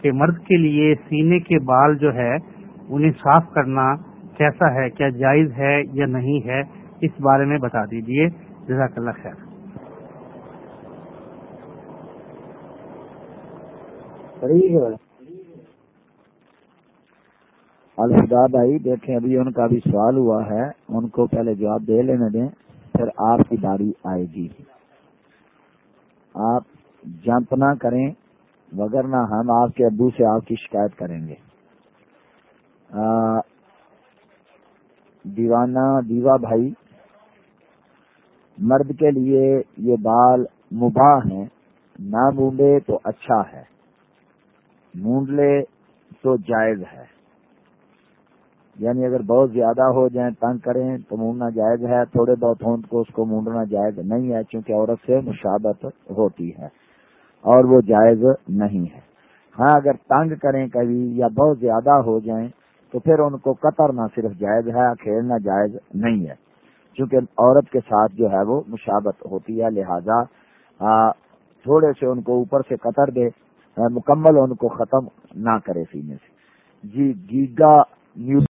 کہ مرد کے لیے سینے کے بال جو ہے، انہیں صاف کرنا کیسا ہے، کیا جائز ہے یا نہیں ہے، اس بارے میں بتا دیجیے۔ جزاک اللہ خیر۔ الفدا بھائی، دیکھیں ابھی ان کا بھی سوال ہوا ہے۔ ان کو پہلے جواب دے لینے دیں، پھر آپ کی باری آئے گی۔ آپ جمپ نہ کریں۔ مگر ہم آپ کے ابو سے آپ کی شکایت کریں گے۔ دیوانہ، دیوا بھائی، مرد کے لیے یہ بال مباح ہیں، نہ مونڈے تو اچھا ہے مونڈ لے تو جائز ہے۔ یعنی اگر بہت زیادہ ہو جائیں، تنگ کریں تو مونڈنا جائز ہے، تھوڑے بہت ہوں تو اس کو مونڈنا جائز نہیں ہے، چونکہ عورت سے مشابت ہوتی ہے۔ اور وہ جائز نہیں ہے۔ ہاں اگر تنگ کریں کبھی یا بہت زیادہ ہو جائیں، تو پھر ان کو قطر نہ صرف جائز ہے کھیلنا جائز نہیں ہے۔ چونکہ عورت کے ساتھ جو ہے وہ مشابت ہوتی ہے، لہذا تھوڑے سے ان کو اوپر سے قطر دے، مکمل ان کو ختم نہ کرے سینے سے۔ جی گیگا نیو